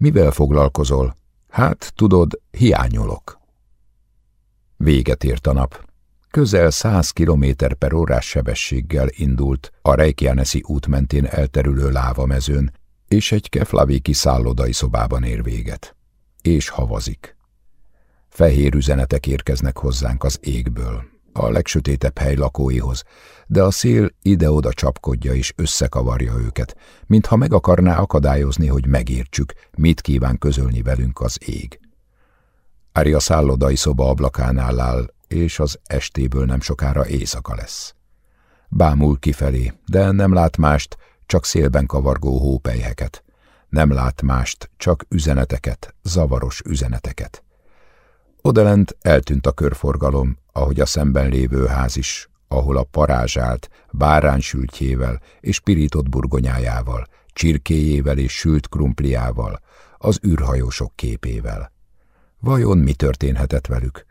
Mivel foglalkozol? Hát, tudod, hiányolok. Véget ért a nap. Közel 100 km per órás sebességgel indult a Reykjanesi út mentén elterülő lávamezőn, és egy keflavéki szállodai szobában ér véget. És havazik. Fehér üzenetek érkeznek hozzánk az égből, a legsötétebb hely lakóihoz, de a szél ide-oda csapkodja és összekavarja őket, mintha meg akarná akadályozni, hogy megértsük, mit kíván közölni velünk az ég. Ári a szállodai szoba ablakánál áll, és az estéből nem sokára éjszaka lesz. Bámul kifelé, de nem lát mást, csak szélben kavargó hópelyheket. Nem lát mást, csak üzeneteket, zavaros üzeneteket. Odalent eltűnt a körforgalom, ahogy a szemben lévő ház is, ahol a parázsált, báránysültjével és pirított burgonyájával, csirkéjével és sült krumpliával, az űrhajósok képével. Vajon mi történhetett velük?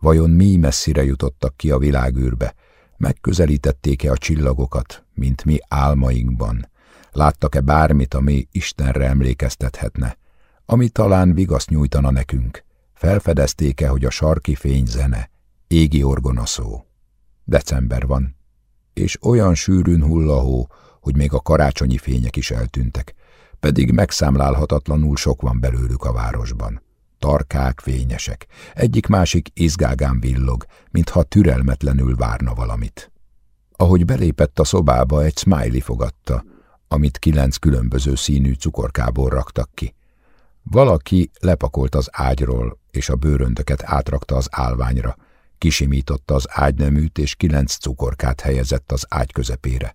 Vajon mi messzire jutottak ki a világűrbe? Megközelítették-e a csillagokat, mint mi álmainkban? Láttak-e bármit, ami Istenre emlékeztethetne? Ami talán vigaszt nyújtana nekünk? Felfedezték-e, hogy a sarki fény zene, égi orgonaszó? December van, és olyan sűrűn hullahó, hogy még a karácsonyi fények is eltűntek, pedig megszámlálhatatlanul sok van belőlük a városban. Tarkák, fényesek, egyik-másik izgágán villog, mintha türelmetlenül várna valamit. Ahogy belépett a szobába, egy smiley fogadta, amit kilenc különböző színű cukorkából raktak ki. Valaki lepakolt az ágyról, és a bőröndöket átrakta az állványra, kisimította az ágyneműt, és kilenc cukorkát helyezett az ágy közepére.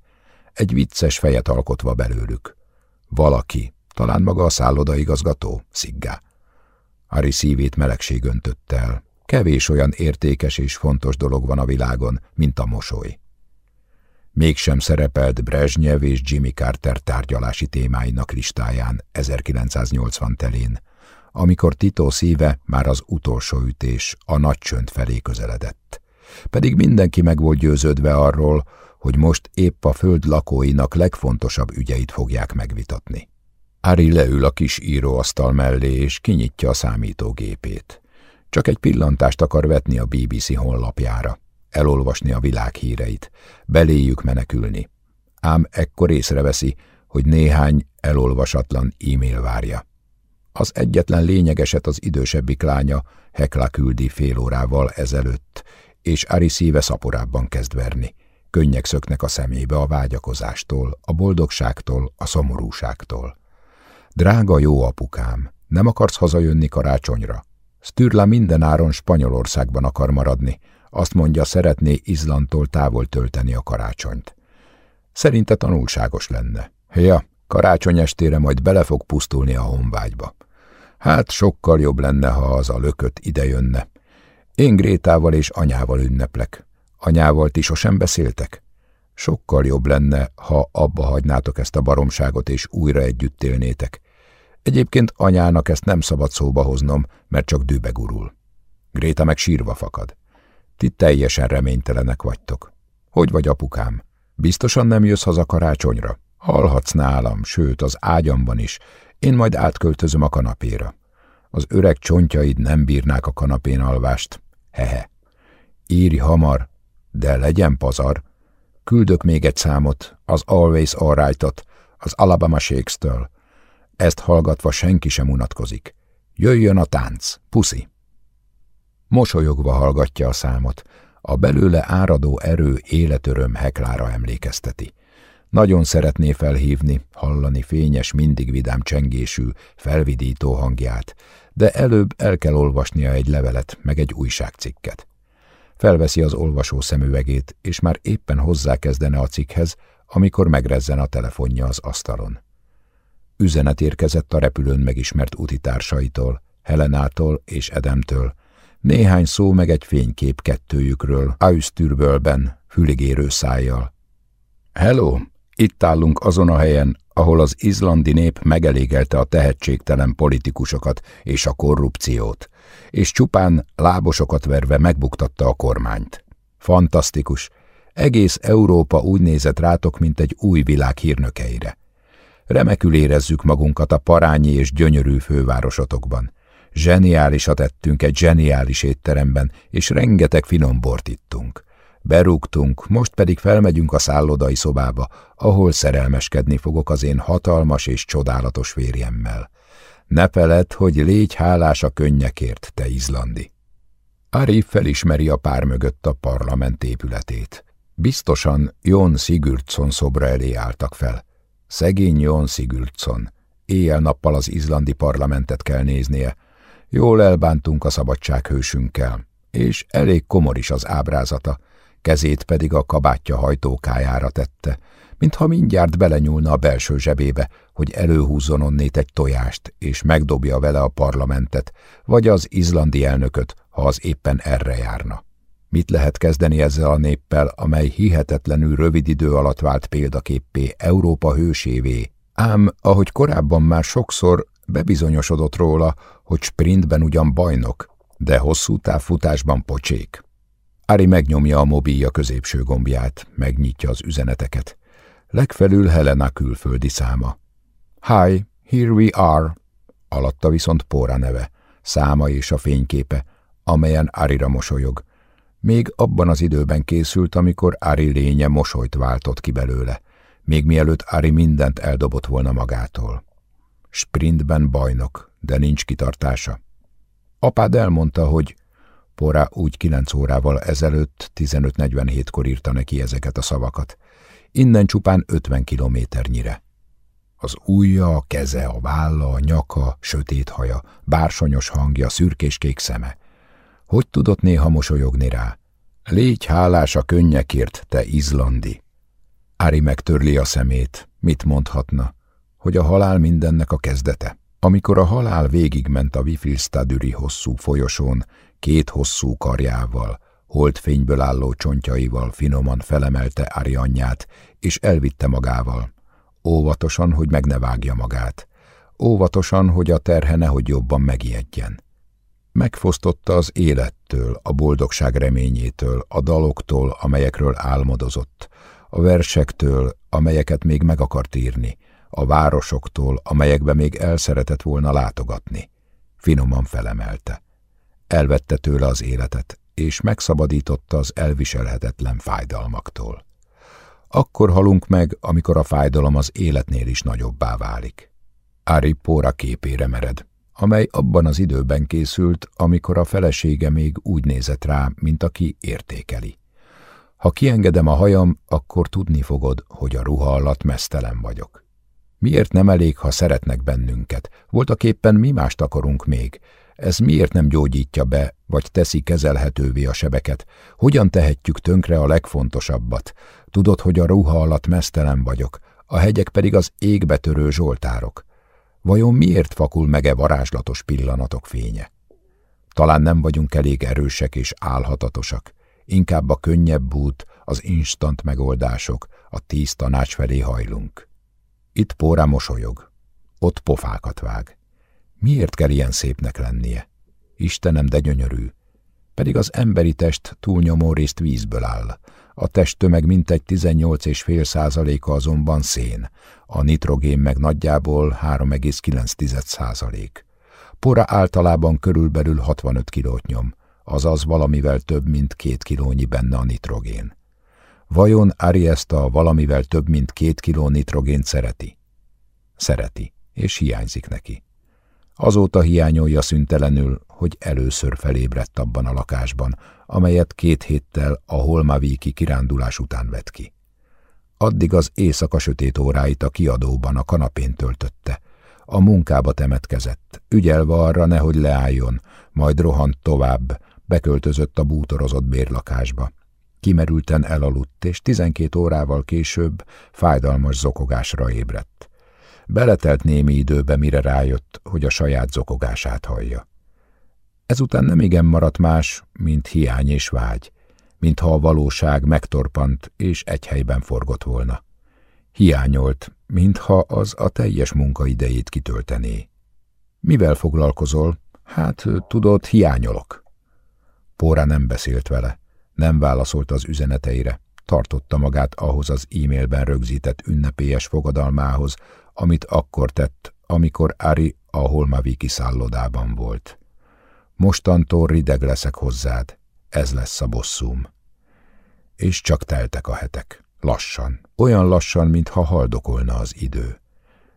Egy vicces fejet alkotva belőlük. Valaki, talán maga a szállodaigazgató, sziggá. Ari szívét melegség öntötte el. Kevés olyan értékes és fontos dolog van a világon, mint a mosoly. Mégsem szerepelt Brezsnyev és Jimmy Carter tárgyalási témáinak listáján 1980 telén, amikor Tito szíve már az utolsó ütés a nagy csönd felé közeledett. Pedig mindenki meg volt győződve arról, hogy most épp a föld lakóinak legfontosabb ügyeit fogják megvitatni. Ari leül a kis íróasztal mellé, és kinyitja a számítógépét. Csak egy pillantást akar vetni a BBC honlapjára, elolvasni a világ híreit, beléjük menekülni. Ám ekkor észreveszi, hogy néhány elolvasatlan e-mail várja. Az egyetlen lényegeset az idősebbik lánya Hekla küldi fél órával ezelőtt, és Ari szíve szaporábban kezd verni. Könnyek szöknek a szemébe a vágyakozástól, a boldogságtól, a szomorúságtól. Drága jó apukám, nem akarsz hazajönni karácsonyra? Stürla mindenáron Spanyolországban akar maradni. Azt mondja, szeretné Izlandtól távol tölteni a karácsonyt. Szerinte tanulságos lenne. Ja, karácsony estére majd bele fog pusztulni a honvágyba. Hát sokkal jobb lenne, ha az a lökött idejönne. Én Grétával és anyával ünneplek. Anyával ti sosem beszéltek? Sokkal jobb lenne, ha abba hagynátok ezt a baromságot, és újra együtt élnétek. Egyébként anyának ezt nem szabad szóba hoznom, mert csak dűbe gurul. Gréta meg sírva fakad. Ti teljesen reménytelenek vagytok. Hogy vagy, apukám? Biztosan nem jössz haza karácsonyra? Alhatsz nálam, sőt, az ágyamban is. Én majd átköltözöm a kanapéra. Az öreg csontjaid nem bírnák a kanapén alvást. Hehe. Írj hamar, de legyen pazar. Küldök még egy számot, az Always Alright-ot, az Alabama Shakes-től. Ezt hallgatva senki sem unatkozik. Jöjjön a tánc, puszi! Mosolyogva hallgatja a számot. A belőle áradó erő életöröm heklára emlékezteti. Nagyon szeretné felhívni, hallani fényes, mindig vidám csengésű, felvidító hangját, de előbb el kell olvasnia egy levelet, meg egy újságcikket. Felveszi az olvasó szemüvegét, és már éppen hozzákezdene a cikkhez, amikor megrezzen a telefonja az asztalon. Üzenet érkezett a repülőn megismert utitársaitól, Helenától és Edemtől. Néhány szó meg egy fénykép kettőjükről, Ausztürbölben, füligérő szájjal. Hello, itt állunk azon a helyen, ahol az izlandi nép megelégelte a tehetségtelen politikusokat és a korrupciót, és csupán lábosokat verve megbuktatta a kormányt. Fantasztikus! Egész Európa úgy nézett rátok, mint egy új világ hírnökeire. Remekül érezzük magunkat a parányi és gyönyörű fővárosotokban. Zseniálisat tettünk egy zseniális étteremben, és rengeteg finom bort ittunk. Berúgtunk, most pedig felmegyünk a szállodai szobába, ahol szerelmeskedni fogok az én hatalmas és csodálatos férjemmel. Ne feled, hogy légy hálás a könnyekért, te izlandi. Ari felismeri a pár mögött a parlament épületét. Biztosan Jon Sigurdsson szobra elé álltak fel. Szegény Jon Sigurdsson. Éjjel-nappal az izlandi parlamentet kell néznie. Jól elbántunk a szabadsághősünkkel, és elég komor is az ábrázata, kezét pedig a kabátja hajtókájára tette, mintha mindjárt belenyúlna a belső zsebébe, hogy előhúzzon onnét egy tojást, és megdobja vele a parlamentet, vagy az izlandi elnököt, ha az éppen erre járna. Mit lehet kezdeni ezzel a néppel, amely hihetetlenül rövid idő alatt vált példaképpé Európa hősévé, ám, ahogy korábban már sokszor bebizonyosodott róla, hogy sprintben ugyan bajnok, de hosszú távfutásban pocsék. Ari megnyomja a mobilja középső gombját, megnyitja az üzeneteket. Legfelül Helena külföldi száma. Hi, here we are, alatta viszont Póra neve, száma és a fényképe, amelyen Arira mosolyog. Még abban az időben készült, amikor Ari lénye mosolyt váltott ki belőle, még mielőtt Ari mindent eldobott volna magától. Sprintben bajnok, de nincs kitartása. Apád elmondta, hogy Porá úgy kilenc órával ezelőtt, 15.47-kor írta neki ezeket a szavakat. Innen csupán 50 kilométernyire. Az ujja, a keze, a válla, a nyaka, sötét haja, bársonyos hangja, szürkéskék szeme. Hogy tudott néha mosolyogni rá? Légy hálás a könnyekért, te izlandi! Ári megtörli a szemét. Mit mondhatna? Hogy a halál mindennek a kezdete? Amikor a halál végigment a Wifilstadüri hosszú folyosón, két hosszú karjával, holdfényből álló csontjaival finoman felemelte Ári és elvitte magával. Óvatosan, hogy meg ne vágja magát. Óvatosan, hogy a terhe nehogy jobban megijedjen. Megfosztotta az élettől, a boldogság reményétől, a daloktól, amelyekről álmodozott, a versektől, amelyeket még meg akart írni, a városoktól, amelyekbe még el szeretett volna látogatni. Finoman felemelte. Elvette tőle az életet, és megszabadította az elviselhetetlen fájdalmaktól. Akkor halunk meg, amikor a fájdalom az életnél is nagyobbá válik. Ári Póra képére mered, amely abban az időben készült, amikor a felesége még úgy nézett rá, mint aki értékeli. Ha kiengedem a hajam, akkor tudni fogod, hogy a ruha alatt mesztelen vagyok. Miért nem elég, ha szeretnek bennünket? Voltak éppen mi mást akarunk még? Ez miért nem gyógyítja be, vagy teszi kezelhetővé a sebeket? Hogyan tehetjük tönkre a legfontosabbat? Tudod, hogy a ruha alatt mesztelen vagyok, a hegyek pedig az égbe törő zsoltárok. Vajon miért fakul meg-e varázslatos pillanatok fénye? Talán nem vagyunk elég erősek és álhatatosak. Inkább a könnyebb út, az instant megoldások, a tíz tanács felé hajlunk. Itt Póra mosolyog, ott pofákat vág. Miért kell ilyen szépnek lennie? Istenem, de gyönyörű. Pedig az emberi test túlnyomó részt vízből áll. A testtömeg mintegy 18,5 százaléka azonban szén, a nitrogén meg nagyjából 3,9 százalék. Pora általában körülbelül 65 kilót nyom, azaz valamivel több, mint két kilónyi benne a nitrogén. Vajon Ari ezt a valamivel több, mint két kiló nitrogént szereti? Szereti, és hiányzik neki. Azóta hiányolja szüntelenül, hogy először felébredt abban a lakásban, amelyet két héttel a Holmavíki kirándulás után vett ki. Addig az éjszaka sötét óráit a kiadóban a kanapén töltötte. A munkába temetkezett, ügyelve arra nehogy leálljon, majd rohant tovább, beköltözött a bútorozott bérlakásba. Kimerülten elaludt, és tizenkét órával később fájdalmas zokogásra ébredt. Beletelt némi időbe, mire rájött, hogy a saját zokogását hallja. Ezután nem igen maradt más, mint hiány és vágy, mintha a valóság megtorpant és egy helyben forgott volna. Hiányolt, mintha az a teljes munkaidejét kitöltené. Mivel foglalkozol? Hát, tudod, hiányolok. Póra nem beszélt vele, nem válaszolt az üzeneteire, tartotta magát ahhoz az e-mailben rögzített ünnepélyes fogadalmához, amit akkor tett, amikor Ari a Holmaviki szállodában volt. Mostantól rideg leszek hozzád, ez lesz a bosszúm. És csak teltek a hetek. Lassan, olyan lassan, mintha haldokolna az idő.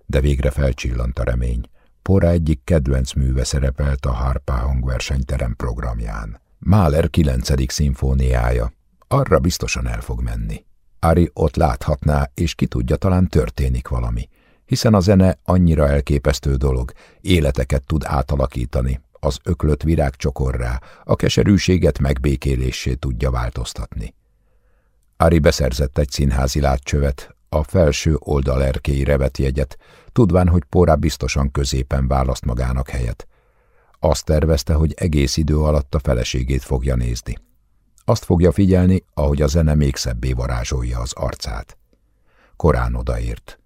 De végre felcsillant a remény. Pora egyik kedvenc műve szerepelt a Harpá hangversenyterem programján. Mahler 9. szimfóniája. Arra biztosan el fog menni. Ari ott láthatná, és ki tudja, talán történik valami, hiszen a zene annyira elképesztő dolog, életeket tud átalakítani, az öklött virágcsokorrá, a keserűséget megbékélésé tudja változtatni. Ari beszerzett egy színházi látcsövet, a felső oldal erkélyre vett jegyet, tudván, hogy Pórá biztosan középen választ magának helyet. Azt tervezte, hogy egész idő alatt a feleségét fogja nézni. Azt fogja figyelni, ahogy a zene még szebbé varázsolja az arcát. Korán odaért.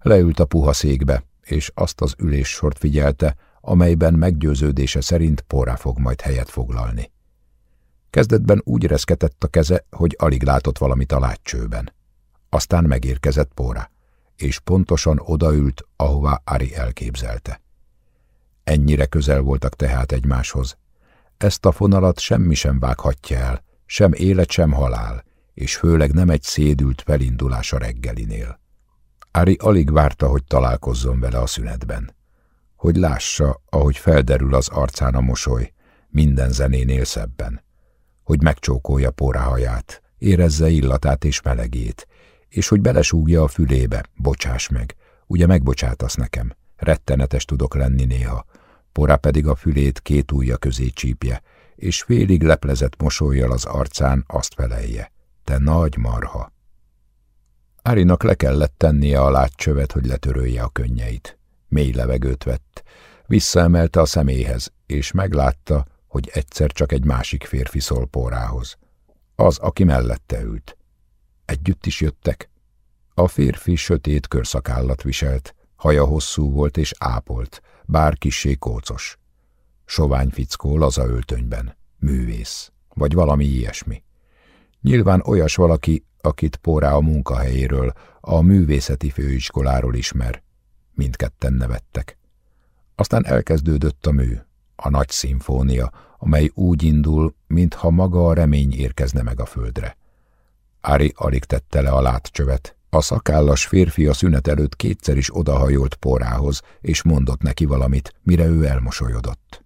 Leült a puha székbe, és azt az üléssort figyelte, amelyben meggyőződése szerint Pórá fog majd helyet foglalni. Kezdetben úgy reszketett a keze, hogy alig látott valamit a látcsőben. Aztán megérkezett Póra, és pontosan odaült, ahová Ari elképzelte. Ennyire közel voltak tehát egymáshoz. Ezt a fonalat semmi sem vághatja el, sem élet, sem halál, és főleg nem egy szédült felindulás a reggelinél. Ari alig várta, hogy találkozzon vele a szünetben. Hogy lássa, ahogy felderül az arcán a mosoly, minden zenénél szebben hogy megcsókolja porahaját, érezze illatát és melegét, és hogy belesúgja a fülébe, bocsáss meg, ugye megbocsátasz nekem, rettenetes tudok lenni néha, Pora pedig a fülét két ujja közé csípje, és félig leplezett mosolyjal az arcán azt felelje. Te nagy marha! Árinak le kellett tennie a látcsövet, hogy letörölje a könnyeit. Mély levegőt vett, visszaemelte a szeméhez, és meglátta, hogy egyszer csak egy másik férfi szól pórához. Az, aki mellette ült. Együtt is jöttek. A férfi sötét körszakállat viselt, haja hosszú volt és ápolt, bár kissé kócos. Sovány fickó laza öltönyben, művész, vagy valami ilyesmi. Nyilván olyas valaki, akit Pórá a munkahelyéről, a művészeti főiskoláról ismer. Mindketten nevettek. Aztán elkezdődött a mű, a nagy szimfónia, amely úgy indul, mintha maga a remény érkezne meg a földre. Ári alig tette le a látcsövet. A szakállas férfi a szünet előtt kétszer is odahajolt porához, és mondott neki valamit, mire ő elmosolyodott.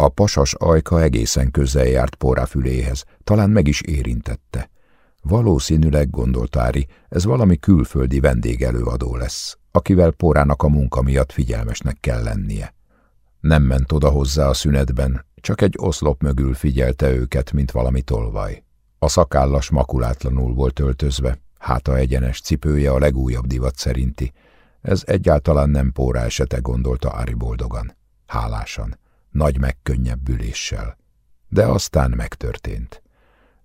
A pasas ajka egészen közel járt porá füléhez, talán meg is érintette. Valószínűleg, gondolt Ári, ez valami külföldi vendégelőadó lesz, akivel porának a munka miatt figyelmesnek kell lennie. Nem ment oda hozzá a szünetben, csak egy oszlop mögül figyelte őket, mint valami tolvaj. A szakállas makulátlanul volt öltözve, háta egyenes cipője a legújabb divat szerinti. Ez egyáltalán nem póra esete, gondolta Ári boldogan, hálásan, nagy megkönnyebbüléssel. De aztán megtörtént.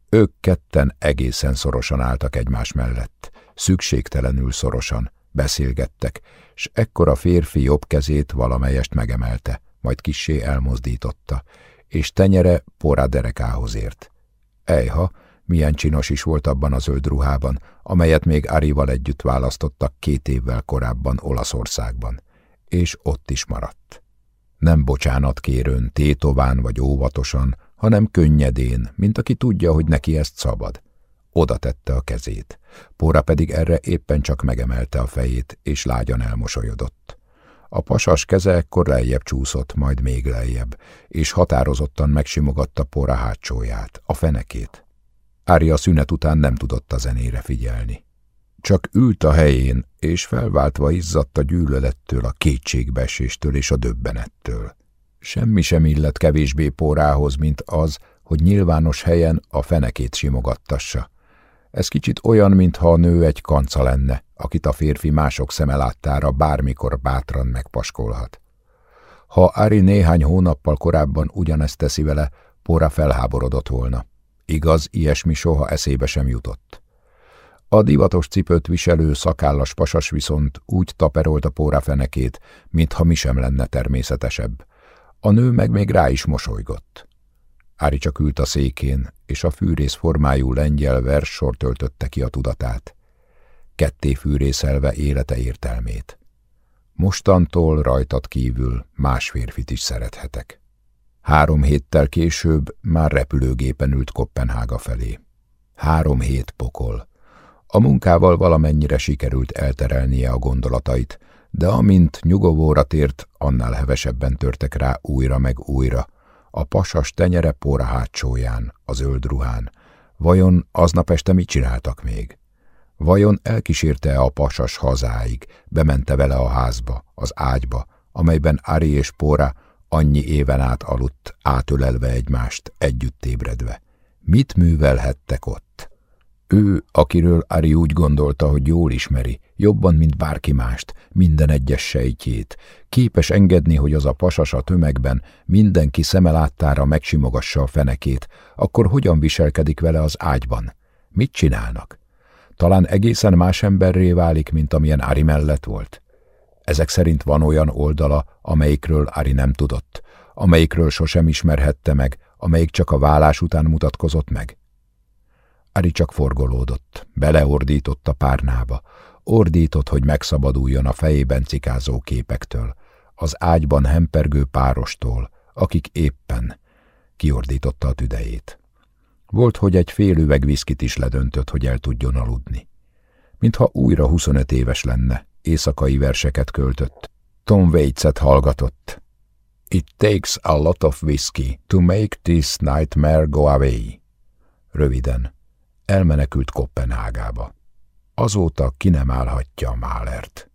Ők ketten egészen szorosan álltak egymás mellett, szükségtelenül szorosan, beszélgettek, s ekkor a férfi jobb kezét valamelyest megemelte, majd kissé elmozdította, és tenyere porá derekához ért. Ejha, milyen csinos is volt abban a zöld ruhában, amelyet még Arival együtt választottak két évvel korábban Olaszországban, és ott is maradt. Nem bocsánat kérőn, tétován vagy óvatosan, hanem könnyedén, mint aki tudja, hogy neki ezt szabad. Oda tette a kezét. Póra pedig erre éppen csak megemelte a fejét, és lágyan elmosolyodott. A pasas keze ekkor lejjebb csúszott, majd még lejjebb, és határozottan megsimogatta pora hátsóját, a fenekét. Ári a szünet után nem tudott a zenére figyelni. Csak ült a helyén, és felváltva izzadt a gyűlölettől, a kétségbeeséstől és a döbbenettől. Semmi sem illett kevésbé pórához, mint az, hogy nyilvános helyen a fenekét simogattassa. Ez kicsit olyan, mintha a nő egy kanca lenne, akit a férfi mások szeme láttára bármikor bátran megpaskolhat. Ha Ari néhány hónappal korábban ugyanezt teszi vele, Pora felháborodott volna. Igaz, ilyesmi soha eszébe sem jutott. A divatos cipőt viselő szakállas pasas viszont úgy taperolt a póra fenekét, mintha mi sem lenne természetesebb. A nő meg még rá is mosolygott. Ári csak ült a székén, és a fűrész formájú lengyel verssor töltötte ki a tudatát. Ketté fűrészelve élete értelmét. Mostantól rajtad kívül más férfit is szerethetek. Három héttel később már repülőgépen ült Kopenhága felé. Három hét pokol. A munkával valamennyire sikerült elterelnie a gondolatait, de amint nyugovóra tért, annál hevesebben törtek rá újra meg újra. A pasas tenyere póra hátsóján, a zöld ruhán. Vajon aznap este mit csináltak még? Vajon elkísérte a pasas hazáig, bemente vele a házba, az ágyba, amelyben Ari és Póra annyi éven át aludt, átölelve egymást, együtt ébredve. Mit művelhettek ott? Ő, akiről Ari úgy gondolta, hogy jól ismeri, jobban, mint bárki mást, minden egyes sejtjét, képes engedni, hogy az a pasas a tömegben mindenki szemeláttára megsimogassa a fenekét, akkor hogyan viselkedik vele az ágyban? Mit csinálnak? Talán egészen más emberré válik, mint amilyen Ari mellett volt? Ezek szerint van olyan oldala, amelyikről Ari nem tudott, amelyikről sosem ismerhette meg, amelyik csak a vállás után mutatkozott meg? Ari csak forgolódott, beleordított a párnába, ordított, hogy megszabaduljon a fejében cikázó képektől, az ágyban hempergő párostól, akik éppen kiordította a tüdejét. Volt, hogy egy fél üveg viszkit is ledöntött, hogy el tudjon aludni. Mintha újra 25 éves lenne, éjszakai verseket költött. Tom Waits-et hallgatott. It takes a lot of whiskey to make this nightmare go away. Röviden, elmenekült Kopenhágába. Azóta ki nem állhatja Málert.